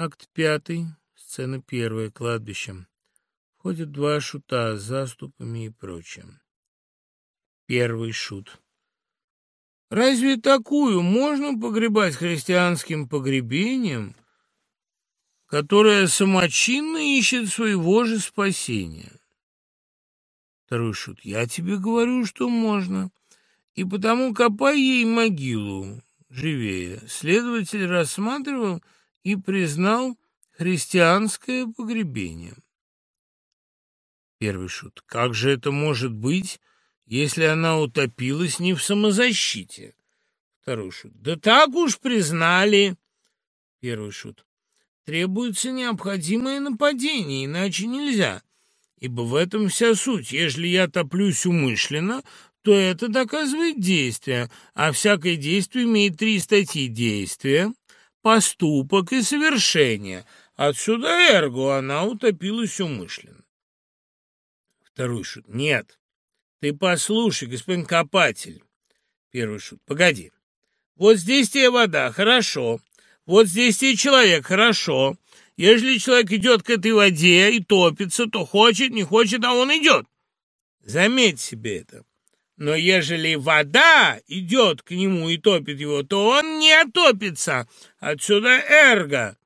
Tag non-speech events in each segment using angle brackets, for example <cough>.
Акт пятый, сцена первая, кладбище. Ходят два шута с заступами и прочим. Первый шут. Разве такую можно погребать христианским погребением, которое самочинно ищет своего же спасения? Второй шут. Я тебе говорю, что можно. И потому копай ей могилу живее. Следователь рассматривал и признал христианское погребение. Первый шут. Как же это может быть, если она утопилась не в самозащите? Второй шут. Да так уж признали. Первый шут. Требуется необходимое нападение, иначе нельзя. Ибо в этом вся суть. Ежели я топлюсь умышленно, то это доказывает действие, а всякое действие имеет три статьи действия, поступок и совершение. Отсюда эрго, она утопилась умышленно. Второй шут. Нет. Ты послушай, господин копатель. Первый шут. Погоди. Вот здесь тебе вода, хорошо. Вот здесь тебе человек, хорошо. Ежели человек идет к этой воде и топится, то хочет, не хочет, а он идет. Заметь себе это. Но ежели вода идет к нему и топит его, то он не отопится. Отсюда эрго.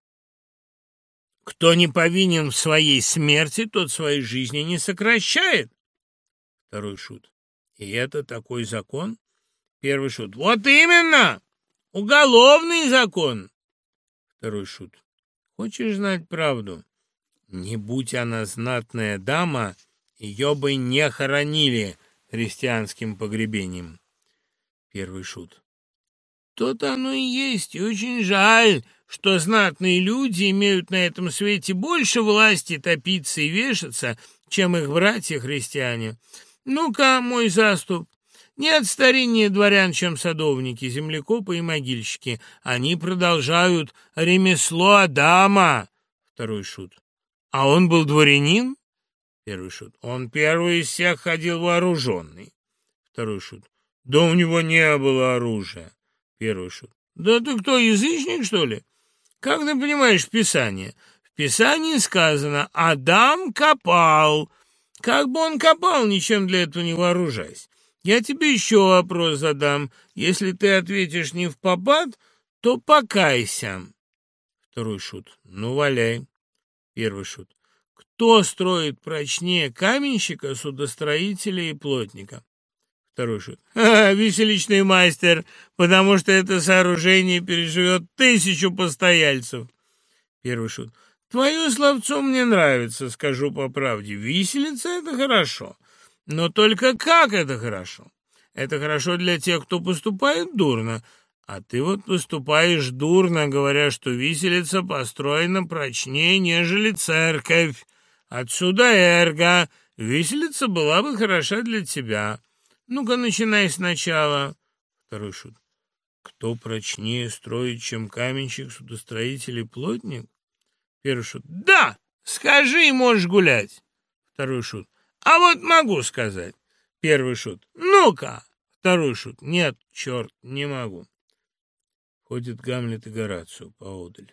Кто не повинен в своей смерти, тот своей жизни не сокращает. Второй шут. И это такой закон? Первый шут. Вот именно! Уголовный закон. Второй шут. Хочешь знать правду? Не будь она знатная дама, ее бы не хоронили христианским погребением. Первый шут. То-то оно и есть, и очень жаль, что знатные люди имеют на этом свете больше власти топиться и вешаться, чем их братья-христиане. Ну-ка, мой заступ, нет стариннее дворян, чем садовники, землекопы и могильщики. Они продолжают ремесло Адама. Второй шут. А он был дворянин? Первый шут. Он первый из всех ходил вооруженный. Второй шут. Да у него не было оружия. Первый шут. Да ты кто, язычник, что ли? Как ты понимаешь Писание? В Писании сказано «Адам копал». Как бы он копал, ничем для этого не вооружаясь. Я тебе еще вопрос задам. Если ты ответишь не в попад, то покайся. Второй шут. Ну, валяй. Первый шут. Кто строит прочнее каменщика, судостроителя и плотника? Второй шут. <laughs> Ха, веселичный мастер, потому что это сооружение переживет тысячу постояльцев. Первый шут. Твое словцо мне нравится, скажу по правде. Виселица — это хорошо. Но только как это хорошо? Это хорошо для тех, кто поступает дурно, а ты вот поступаешь дурно, говоря, что виселица построена прочнее, нежели церковь. Отсюда эрго. Виселица была бы хороша для тебя. Ну-ка, начинай сначала. Второй шут. Кто прочнее строит, чем каменщик, судостроитель и плотник? Первый шут. Да, скажи, можешь гулять. Второй шут. А вот могу сказать. Первый шут. Ну-ка. Второй шут. Нет, черт, не могу. Ходит Гамлет и Горацио поодаль.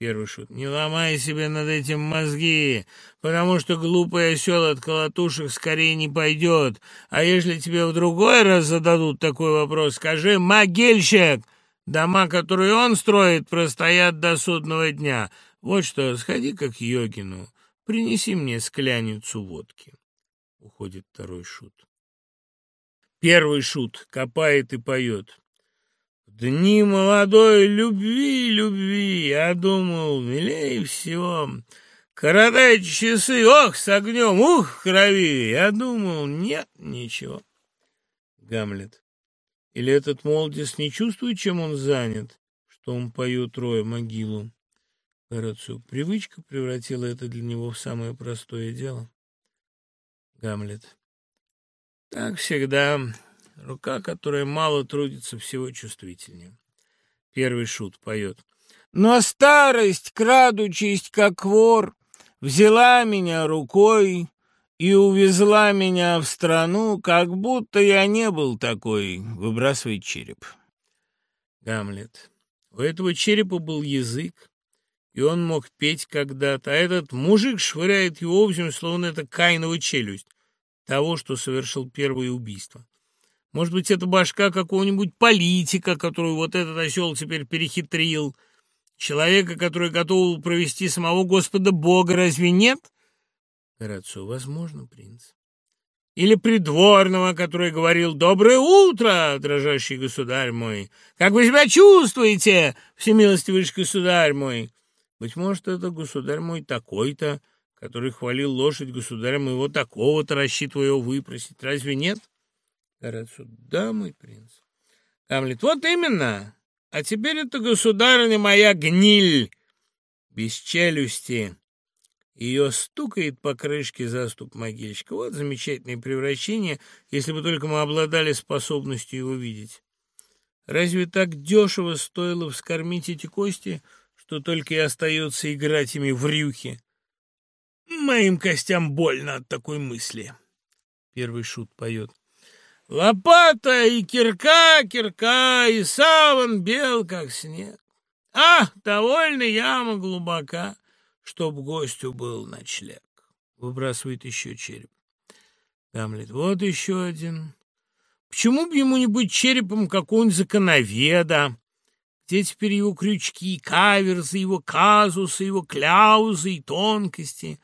Первый шут. Не ломай себе над этим мозги, потому что глупый осел от колотушек скорее не пойдет. А если тебе в другой раз зададут такой вопрос, скажи «могильщик». Дома, которые он строит, простоят до судного дня. Вот что, сходи как йогину, принеси мне скляницу водки. Уходит второй шут. Первый шут копает и поет. Дни молодой любви, любви, я думал, милее всего. Коротайте часы, ох, с огнем, ух, крови. Я думал, нет, ничего. Гамлет. Или этот молодец не чувствует, чем он занят, что он поет роя могилу? Горацию. Привычка превратила это для него в самое простое дело. Гамлет. Так всегда. Рука, которая мало трудится, всего чувствительнее. Первый шут поет. Но старость, крадучись, как вор, взяла меня рукой и увезла меня в страну, как будто я не был такой. Выбрасывает череп. Гамлет. У этого черепа был язык, и он мог петь когда-то, а этот мужик швыряет его в землю, словно это каинова челюсть того, что совершил первое убийство. Может быть, это башка какого-нибудь политика, которую вот этот осел теперь перехитрил, человека, который готов провести самого Господа Бога, разве нет? Горацио, возможно, принц. Или придворного, который говорил «Доброе утро, дрожащий государь мой! Как вы себя чувствуете, всемилостивый государь мой?» Быть может, это государь мой такой-то, который хвалил лошадь государя моего такого-то, рассчитывая его выпросить. Разве нет? Горацио. Да, мой принц. Гамлет. Вот именно. А теперь это государыня моя гниль, без челюсти. Ее стукает по крышке заступ могильщика. Вот замечательное превращение, если бы только мы обладали способностью его видеть. Разве так дешево стоило вскормить эти кости, что только и остается играть ими в рюхи? Моим костям больно от такой мысли. Первый шут поет. Лопата и кирка, кирка, и саван бел, как снег. Ах, довольно яма глубока чтоб гостю был ночлег. Выбрасывает еще череп. Гамлет, вот еще один. Почему бы ему не быть черепом какого-нибудь законоведа? Где теперь его крючки, каверзы, его казусы, его кляузы и тонкости?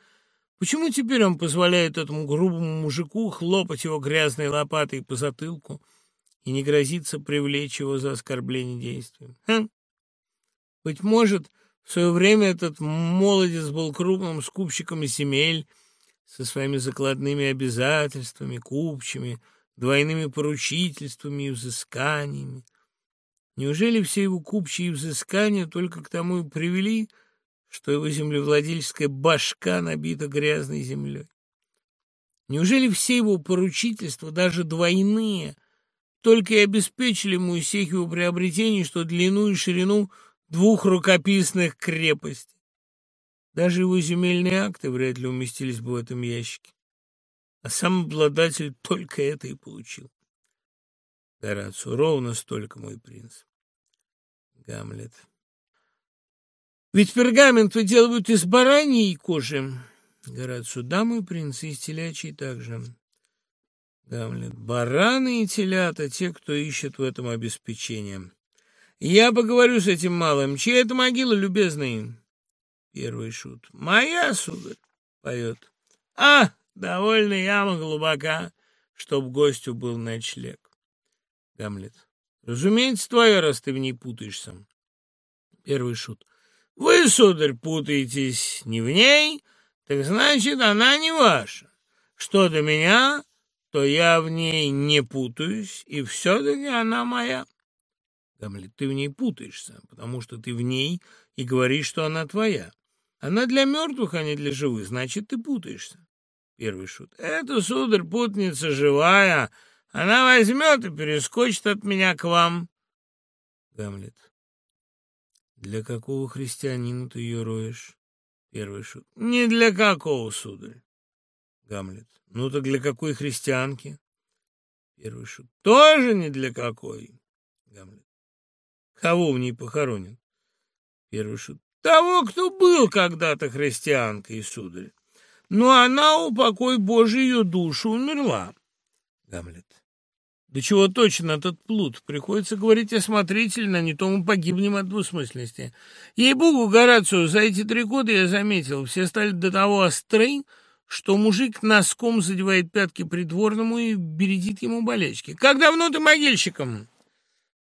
Почему теперь он позволяет этому грубому мужику хлопать его грязной лопатой по затылку и не грозится привлечь его за оскорбление действием? Хм? Быть может, в свое время этот молодец был крупным скупщиком земель со своими закладными обязательствами, купчими, двойными поручительствами и взысканиями. Неужели все его купчие взыскания только к тому и привели, что его землевладельческая башка набита грязной землей? Неужели все его поручительства, даже двойные, только и обеспечили его приобретений, что длину и ширину – двух рукописных крепостей. Даже его земельные акты вряд ли уместились бы в этом ящике. А сам обладатель только это и получил. Горацио, ровно столько, мой принц. Гамлет. Ведь пергамент выделывают из бараньей кожи. Горацио, да, мой принц, и из телячьей также. Гамлет. Бараны и телята — те, кто ищет в этом обеспечение. Я поговорю с этим малым. Чья это могила, любезный? Первый шут. Моя, сударь, поет. А, довольно яма глубока, чтоб гостю был ночлег. Гамлет. Разумеется, твоя, раз ты в ней путаешься. Первый шут. Вы, сударь, путаетесь не в ней, так значит, она не ваша. Что до меня, то я в ней не путаюсь, и все-таки она моя. Гамлет, ты в ней путаешься, потому что ты в ней и говоришь, что она твоя. Она для мертвых, а не для живых, значит, ты путаешься. Первый шут. Это, сударь, путница живая. Она возьмет и перескочит от меня к вам. Гамлет. Для какого христианина ты ее роешь? Первый шут. Не для какого, сударь. Гамлет. Ну так для какой христианки? Первый шут. Тоже не для какой. Гамлет. Кого в ней похоронен? Первый шут. Того, кто был когда-то христианкой, сударь. Но она, упокой Божий, ее душу умерла. Гамлет. Да чего точно этот плут? Приходится говорить осмотрительно, не то мы погибнем от двусмысленности. Ей-богу, Горацио, за эти три года я заметил, все стали до того остры, что мужик носком задевает пятки придворному и бередит ему болечки. Как давно ты могильщиком?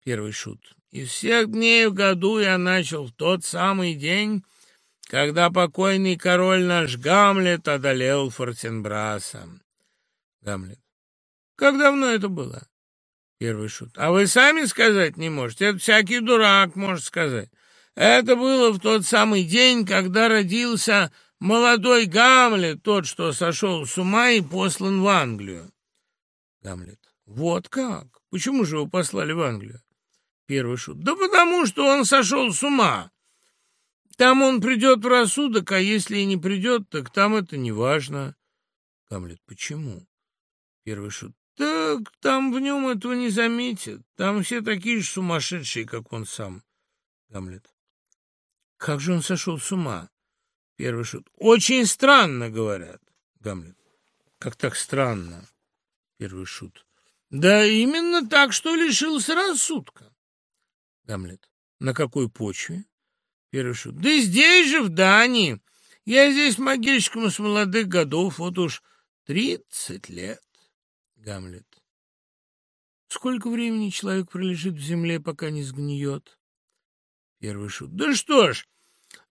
Первый шут. Из всех дней в году я начал в тот самый день, когда покойный король наш Гамлет одолел Фортенбраса. Гамлет. Как давно это было? Первый шут. А вы сами сказать не можете. Это всякий дурак может сказать. Это было в тот самый день, когда родился молодой Гамлет, тот, что сошел с ума и послан в Англию. Гамлет. Вот как? Почему же его послали в Англию? Первый шут. Да потому что он сошел с ума. Там он придет в рассудок, а если и не придет, так там это не важно. Гамлет. Почему? Первый шут. Так там в нем этого не заметят. Там все такие же сумасшедшие, как он сам. Гамлет. Как же он сошел с ума? Первый шут. Очень странно, говорят. Гамлет. Как так странно? Первый шут. Да именно так, что лишился рассудка. Гамлет. На какой почве? Первый шут. Да здесь же, в Дании. Я здесь могильщиком с молодых годов, вот уж тридцать лет. Гамлет. Сколько времени человек пролежит в земле, пока не сгниет? Первый шут. Да что ж,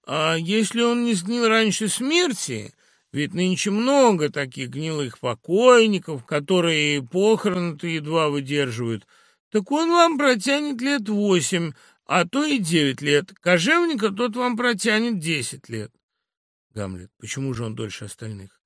а если он не сгнил раньше смерти, ведь нынче много таких гнилых покойников, которые похороны-то едва выдерживают, так он вам протянет лет восемь, а то и девять лет. Кожевника тот вам протянет десять лет. Гамлет. Почему же он дольше остальных?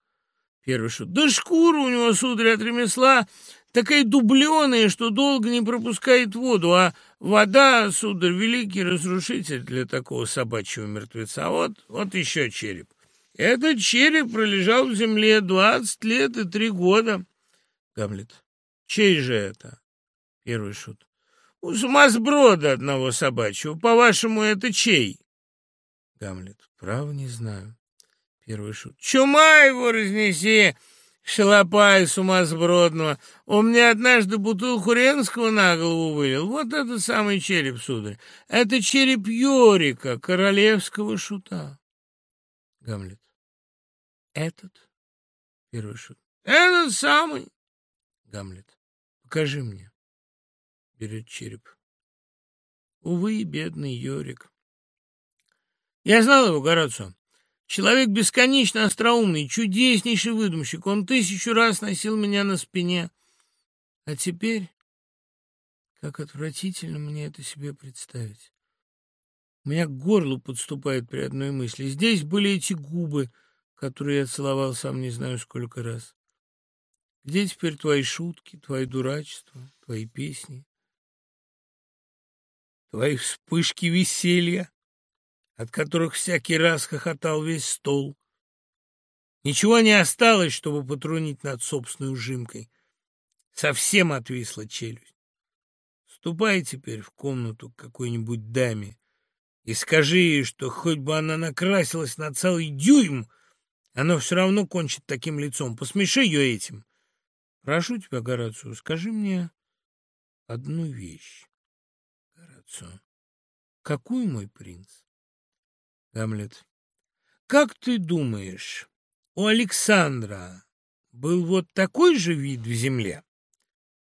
Первый шут. Да шкура у него, сударь, от ремесла такая дубленая, что долго не пропускает воду, а вода, сударь, великий разрушитель для такого собачьего мертвеца. Вот, вот еще череп. Этот череп пролежал в земле двадцать лет и три года. Гамлет. Чей же это? Первый шут. У сумасброда одного собачьего. По-вашему, это чей? Гамлет. Право не знаю. Первый шут. Чума его разнеси, шалопая сумасбродного. Он мне однажды бутылку Ренского на голову вылил. Вот это самый череп, сударь. Это череп Йорика, королевского шута. Гамлет. Этот? Первый шут. Этот самый. Гамлет. Покажи мне. Берет череп. Увы, бедный Йорик. Я знал его, Горацио. Человек бесконечно остроумный, чудеснейший выдумщик. Он тысячу раз носил меня на спине. А теперь, как отвратительно мне это себе представить. У меня к горлу подступает при одной мысли. Здесь были эти губы, которые я целовал сам не знаю сколько раз. Где теперь твои шутки, твои дурачества, твои песни, твои вспышки веселья? От которых всякий раз хохотал весь стол. Ничего не осталось, чтобы потрунить над собственной ужимкой. Совсем отвисла челюсть. Ступай теперь в комнату к какой-нибудь даме и скажи ей, что хоть бы она накрасилась на целый дюйм, она все равно кончит таким лицом. Посмеши ее этим. Прошу тебя, Горацио, скажи мне одну вещь. Горацио, какую, мой принц? Гамлет. Как ты думаешь, у Александра был вот такой же вид в земле?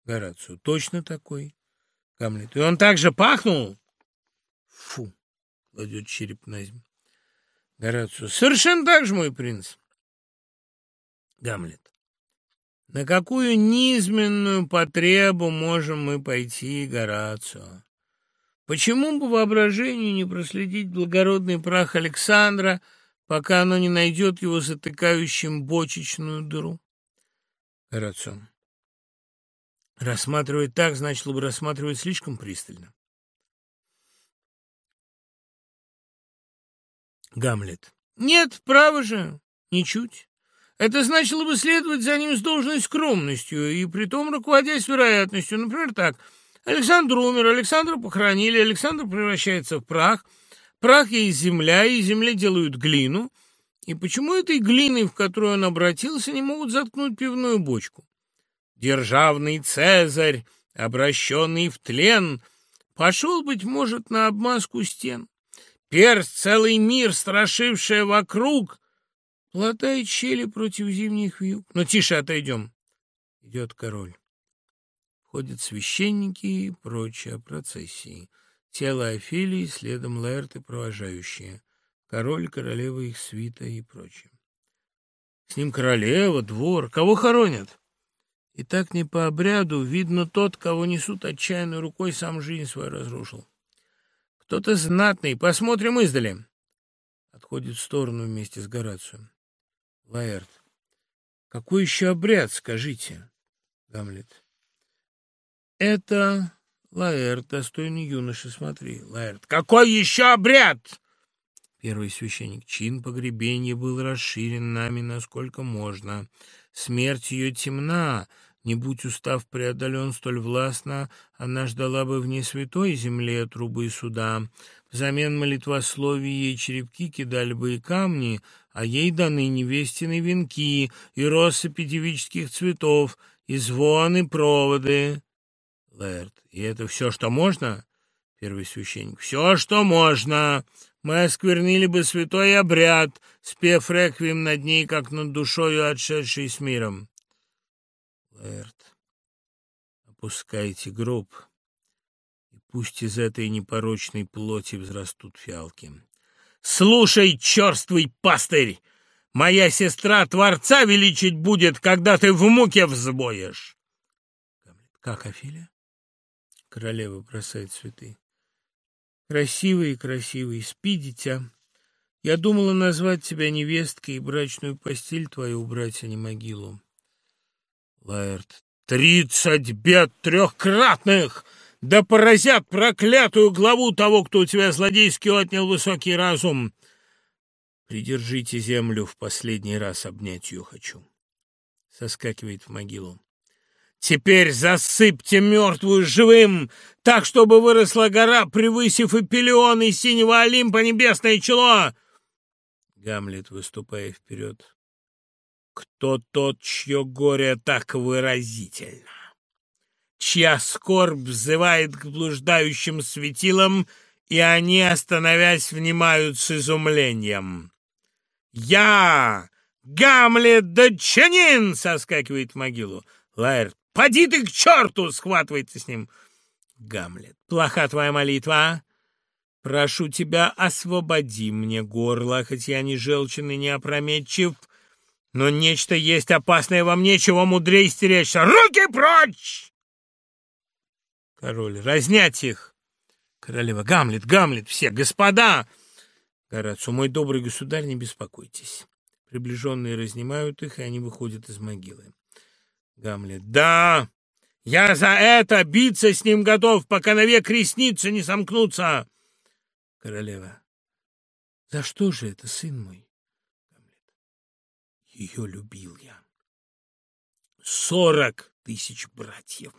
Горацио. Точно такой. Гамлет. И он также пахнул? Фу. Кладет череп на землю. Горацио. Совершенно так же, мой принц. Гамлет. На какую низменную потребу можем мы пойти, Горацио? Почему бы воображению не проследить благородный прах Александра, пока оно не найдет его затыкающим бочечную дыру? Горацио. Рассматривать так значило бы рассматривать слишком пристально. Гамлет. Нет, право же, ничуть. Это значило бы следовать за ним с должной скромностью и притом руководясь вероятностью. Например, так – Александр умер, Александра похоронили, Александр превращается в прах, прах есть земля, и из земли делают глину. И почему этой глиной, в которую он обратился, не могут заткнуть пивную бочку? Державный Цезарь, обращенный в тлен, пошел, быть может, на обмазку стен. Перст, целый мир, страшившая вокруг, платает щели против зимних вьюг. Но ну, тише отойдем. Идет король ходят священники и прочие процессии. Тело Офелии, следом Лаэрт и провожающие. Король, королева их свита и прочее. С ним королева, двор. Кого хоронят? И так не по обряду, видно, тот, кого несут отчаянной рукой, сам жизнь свою разрушил. Кто-то знатный, посмотрим издали. Отходит в сторону вместе с Горацием. Лаэрт. Какой еще обряд, скажите? Гамлет. Это Лаэрт, достойный юноша, смотри. Лаэрт, какой еще обряд? Первый священник. Чин погребения был расширен нами насколько можно. Смерть ее темна, Не будь устав преодолен столь властно, она ждала бы в несвятой земле трубы суда. Взамен молитвословий ей черепки кидали бы и камни, а ей даны невестины венки и россыпи девических цветов, и звоны проводы. Лэрд, и это все, что можно? Первый священник. Все, что можно. Мы осквернили бы святой обряд, спев реквием над ней, как над душою, отшедшей с миром. Лэрд, опускайте гроб, и пусть из этой непорочной плоти взрастут фиалки. Слушай, черствый пастырь! Моя сестра Творца величить будет, когда ты в муке взбоешь. Как, Афиля? Королева бросает цветы. Красивый, красивый, спи, дитя. Я думала назвать тебя невесткой и брачную постель твою убрать, а не могилу. Лаэрт. «Тридцать бед трехкратных! Да поразят проклятую главу того, кто у тебя злодейски отнял высокий разум! Придержите землю, в последний раз обнять ее хочу!» Соскакивает в могилу. «Теперь засыпьте мертвую живым, так, чтобы выросла гора, превысив и пелеон, и синего Олимпа небесное чело!» Гамлет, выступая вперед. Кто тот, чье горе так выразительно? Чья скорбь взывает к блуждающим светилам, и они, остановясь, внимают с изумлением. «Я, Гамлет Датчанин!» — соскакивает в могилу. Лаэрт, «Поди ты к черту!» — схватывается с ним. Гамлет, «Плоха твоя молитва, Прошу тебя, освободи мне горло, хоть я не желчен и не опрометчив, но нечто есть опасное во мне, чего мудрее стеречься. Руки прочь! Король, разнять их! Королева, Гамлет, Гамлет, все, господа! Горацу, мой добрый государь, не беспокойтесь. Приближенные разнимают их, и они выходят из могилы. Гамлет, да, я за это биться с ним готов, пока навек ресницы не сомкнутся. Королева, за что же это, сын мой? Ее любил я. Сорок тысяч братьев.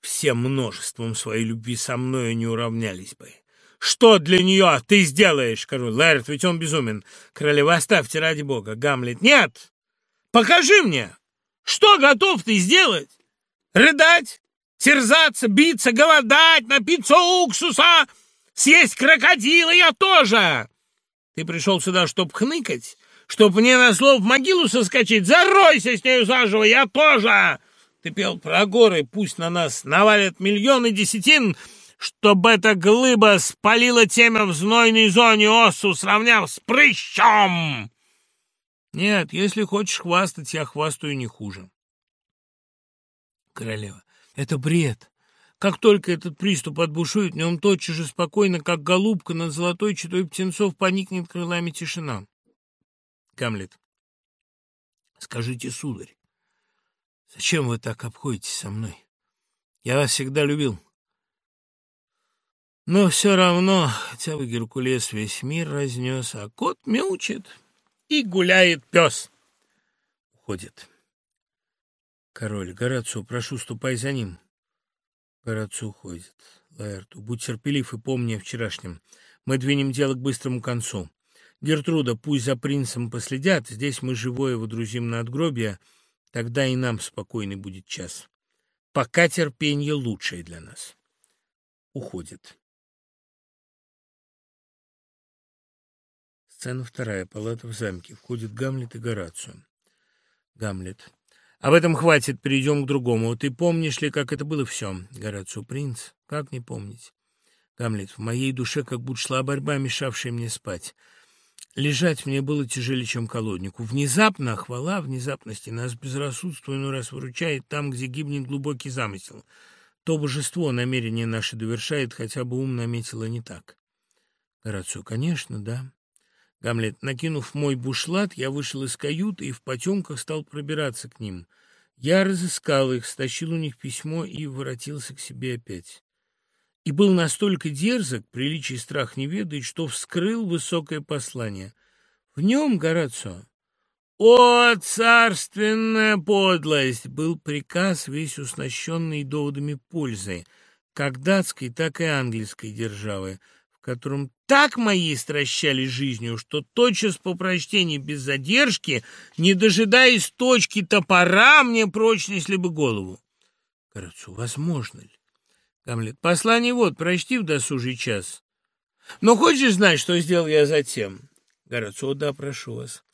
Все множеством своей любви со мною не уравнялись бы. Что для нее ты сделаешь, король? Лэрд, ведь он безумен. Королева, оставьте ради бога. Гамлет, нет! Покажи мне, что готов ты сделать? Рыдать, терзаться, биться, голодать, напиться уксуса, съесть крокодила я тоже. Ты пришел сюда, чтоб хныкать, чтоб мне на слов в могилу соскочить. Заройся с нею заживо, я тоже! Ты пел про горы, пусть на нас навалят миллионы десятин, чтобы эта глыба спалила темя в знойной зоне осу, сравняв с прыщом. Нет, если хочешь хвастать, я хвастаю не хуже. Королева, это бред. Как только этот приступ отбушует, нем тотчас же спокойно, как голубка над золотой читой птенцов, поникнет крылами тишина. Гамлет. Скажите, сударь, зачем вы так обходитесь со мной? Я вас всегда любил. Но все равно, хотя бы Геркулес весь мир разнес, а кот мяучит и гуляет пес. Уходит. Король, Горацио, прошу, ступай за ним. Горацио уходит. Лаэрту, будь терпелив и помни о вчерашнем. Мы двинем дело к быстрому концу. Гертруда, пусть за принцем последят, здесь мы живое водрузим на отгробие, тогда и нам спокойный будет час. Пока терпение лучшее для нас. Уходит. Сцена вторая. Палата в замке. Входит Гамлет и Горацио. Гамлет. Об этом хватит, перейдем к другому. Ты помнишь ли, как это было все? Горацио, принц. Как не помнить? Гамлет. В моей душе как будто шла борьба, мешавшая мне спать. Лежать мне было тяжелее, чем колоднику. Внезапно, хвала внезапности, нас безрассудство иной раз выручает там, где гибнет глубокий замысел. То божество намерение наше довершает, хотя бы ум наметило не так. Горацио, конечно, да. Гамлет, накинув мой бушлат, я вышел из каюты и в потемках стал пробираться к ним. Я разыскал их, стащил у них письмо и воротился к себе опять и был настолько дерзок, приличий страх не ведает, что вскрыл высокое послание. В нем, Горацио, «О, царственная подлость!» был приказ, весь уснащенный доводами пользы, как датской, так и английской державы, в котором так мои стращали жизнью, что тотчас по прочтении без задержки, не дожидаясь точки топора, мне прочь несли бы голову. Кажется, возможно ли? Гамлет, послание вот, прочти в досужий час. Но хочешь знать, что сделал я затем? Горацио, да, прошу вас.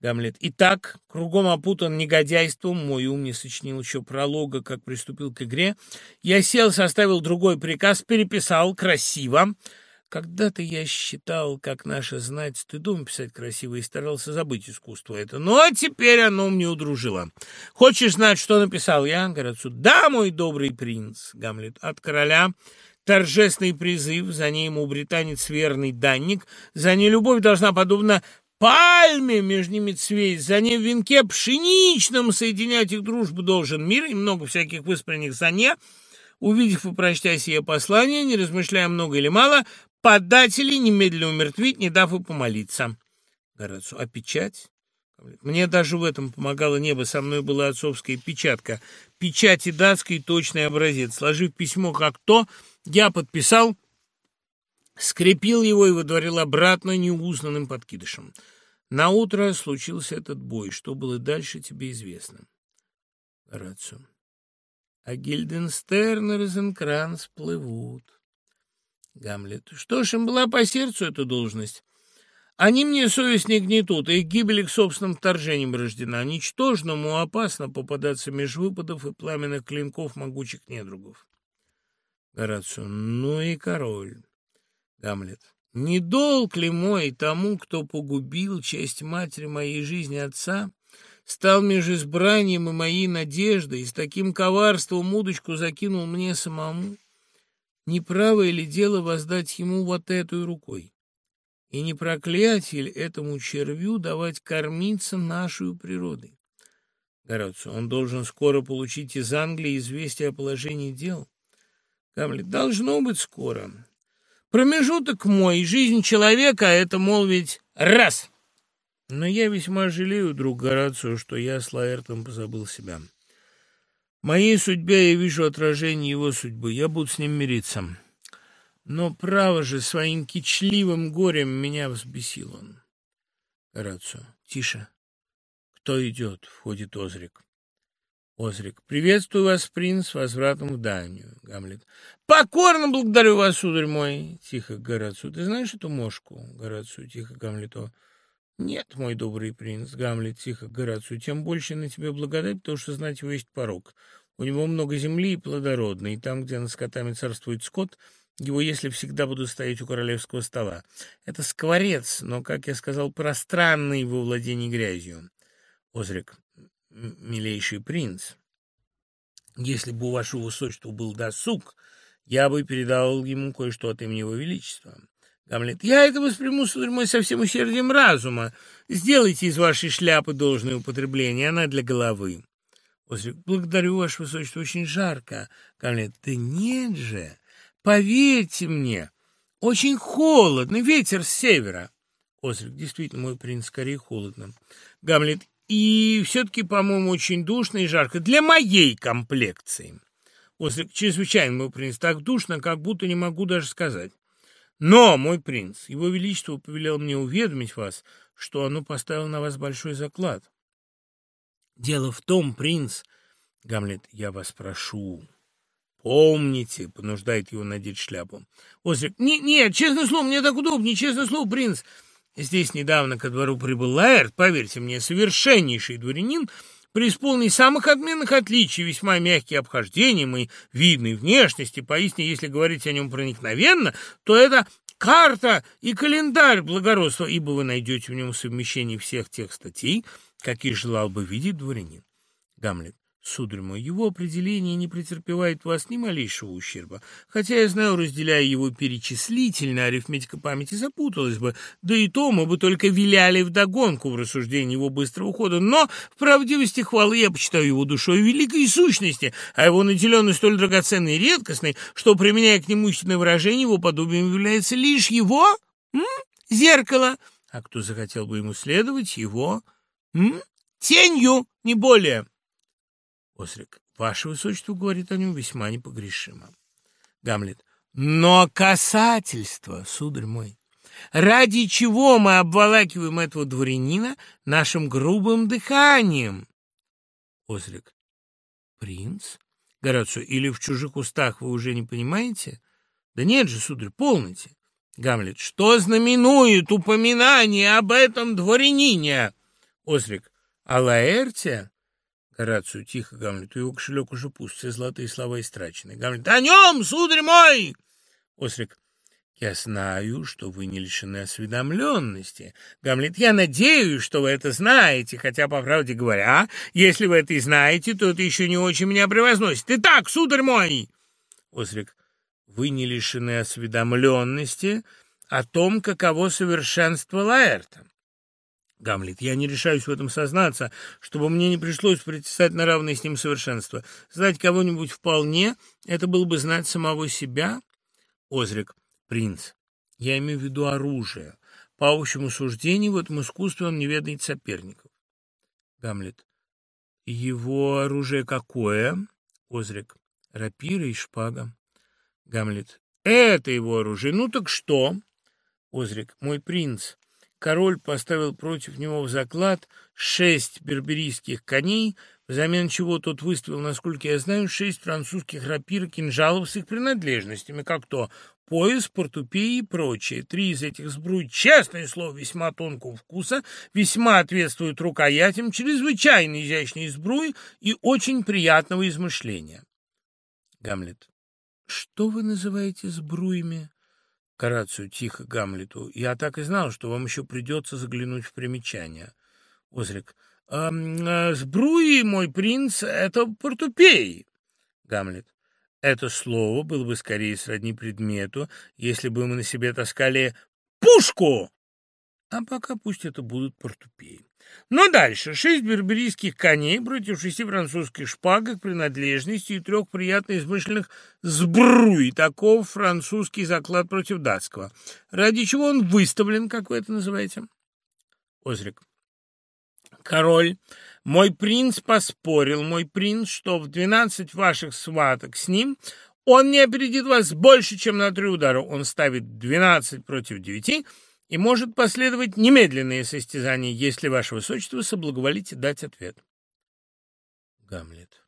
Гамлет. Итак, кругом опутан негодяйством, мой ум не сочинил еще пролога, как приступил к игре. Я сел, составил другой приказ, переписал красиво. Когда-то я считал, как наша знать, стыдом писать красиво и старался забыть искусство это. Но теперь оно мне удружило. Хочешь знать, что написал я? Горацу. Да, мой добрый принц. Гамлет. От короля торжественный призыв, за ней ему британец верный данник, за ней любовь должна, подобно пальме между ними цвет, за ней в венке пшеничном соединять их дружбу должен мир, и много всяких выспренних за не. Увидев и прочтя сие послание, не размышляя много или мало, подателей немедленно умертвить, не дав и помолиться. Горацу, а печать? Мне даже в этом помогало небо, со мной была отцовская печатка. Печати датской точный образец. Сложив письмо как то, я подписал скрепил его и выдворил обратно неузнанным подкидышем. На утро случился этот бой. Что было дальше, тебе известно. Горацио. А Гильденстерн и Розенкранц плывут. Гамлет. Что ж, им была по сердцу эта должность. Они мне совесть не гнетут, их гибель к собственным вторжениям рождена. Ничтожному опасно попадаться меж выпадов и пламенных клинков могучих недругов. Горацио. Ну и король. Гамлет. Не долг ли мой тому, кто погубил честь матери моей жизни отца, стал между избранием и моей надеждой, и с таким коварством удочку закинул мне самому? Не правое ли дело воздать ему вот этой рукой? И не проклятие ли этому червю давать кормиться нашу природой? Горацио, он должен скоро получить из Англии известие о положении дел. Гамлет, должно быть скоро. Промежуток мой, жизнь человека — это, мол, ведь раз. Но я весьма жалею, друг Горацио, что я с Лаэртом позабыл себя. Моей судьбе я вижу отражение его судьбы, я буду с ним мириться. Но, право же, своим кичливым горем меня взбесил он. Горацио, тише. Кто идет? Входит Озрик. Озрик. «Приветствую вас, принц, возвратом в Данию». Гамлет. «Покорно благодарю вас, сударь мой!» Тихо Горацию. «Ты знаешь эту мошку?» Горацию. Тихо Гамлету. «Нет, мой добрый принц», — Гамлет тихо Горацию, — «тем больше на тебе благодать, потому что знать его есть порог. У него много земли и плодородной, и там, где на скотами царствует скот, его, если всегда буду стоять у королевского стола. Это скворец, но, как я сказал, пространный во владении грязью». Озрик милейший принц, если бы у вашего высочества был досуг, я бы передал ему кое-что от имени его величества. Гамлет, я это восприму, сударь мой, со всем усердием разума. Сделайте из вашей шляпы должное употребление, она для головы. Ослик, благодарю, ваше высочество, очень жарко. Гамлет, да нет же, поверьте мне, очень холодно, ветер с севера. Ослик, действительно, мой принц, скорее холодно. Гамлет, и все-таки, по-моему, очень душно и жарко для моей комплекции. После чрезвычайно мой принц так душно, как будто не могу даже сказать. Но, мой принц, его величество повелел мне уведомить вас, что оно поставило на вас большой заклад. Дело в том, принц, Гамлет, я вас прошу, помните, понуждает его надеть шляпу. Острик, нет, нет, честное слово, мне так удобнее, честное слово, принц, Здесь недавно ко двору прибыл Лаэрт, поверьте мне, совершеннейший дворянин, преисполненный самых отменных отличий, весьма мягкий обхождением и видной внешности. Поистине, если говорить о нем проникновенно, то это карта и календарь благородства, ибо вы найдете в нем совмещение всех тех статей, какие желал бы видеть дворянин. Гамлет. Сударь мой, его определение не претерпевает у вас ни малейшего ущерба. Хотя я знаю, разделяя его перечислительно, арифметика памяти запуталась бы, да и то мы бы только виляли вдогонку в рассуждении его быстрого хода. Но в правдивости хвалы я почитаю его душой великой сущности, а его наделенный столь драгоценной и редкостной, что, применяя к нему истинное выражение, его подобием является лишь его м? зеркало. А кто захотел бы ему следовать, его М? Тенью, не более. Острик. Ваше высочество говорит о нем весьма непогрешимо. Гамлет. Но касательство, сударь мой, ради чего мы обволакиваем этого дворянина нашим грубым дыханием? Озрик. Принц? Горацио, или в чужих устах вы уже не понимаете? Да нет же, сударь, полноте. Гамлет. Что знаменует упоминание об этом дворянине? Озрик. А Лаэрте? Горацию тихо Гамлету, его кошелек уже пуст, все золотые слова истрачены. Гамлет, о нем, сударь мой! Острик, я знаю, что вы не лишены осведомленности. Гамлет, я надеюсь, что вы это знаете, хотя, по правде говоря, если вы это и знаете, то это еще не очень меня превозносит. Итак, сударь мой! Острик, вы не лишены осведомленности о том, каково совершенство Лаэрта. Гамлет, я не решаюсь в этом сознаться, чтобы мне не пришлось притесать на равное с ним совершенство. Знать кого-нибудь вполне, это было бы знать самого себя. Озрик, принц, я имею в виду оружие. По общему суждению, в этом искусстве он не ведает соперников. Гамлет, его оружие какое? Озрик, рапира и шпага. Гамлет, это его оружие. Ну так что? Озрик, мой принц, король поставил против него в заклад шесть берберийских коней, взамен чего тот выставил, насколько я знаю, шесть французских рапир и кинжалов с их принадлежностями, как то пояс, портупеи и прочее. Три из этих сбруй, честное слово, весьма тонкого вкуса, весьма ответствуют рукоятям, чрезвычайно изящной сбруи и очень приятного измышления. Гамлет. Что вы называете сбруями? Карацию тихо Гамлету. «Я так и знал, что вам еще придется заглянуть в примечания». Озрик. «А, а, «Сбруи, мой принц, это портупей». Гамлет. Это слово было бы скорее сродни предмету, если бы мы на себе таскали пушку. А пока пусть это будут портупеи. Но дальше шесть берберийских коней против шести французских шпагок, принадлежностей и трех приятно измышленных сбруй. Таков французский заклад против датского. Ради чего он выставлен, как вы это называете? Озрик. Король, мой принц поспорил, мой принц, что в двенадцать ваших сваток с ним он не опередит вас больше, чем на три удара. Он ставит двенадцать против девяти — и может последовать немедленное состязание, если ваше высочество соблаговолите дать ответ. Гамлет.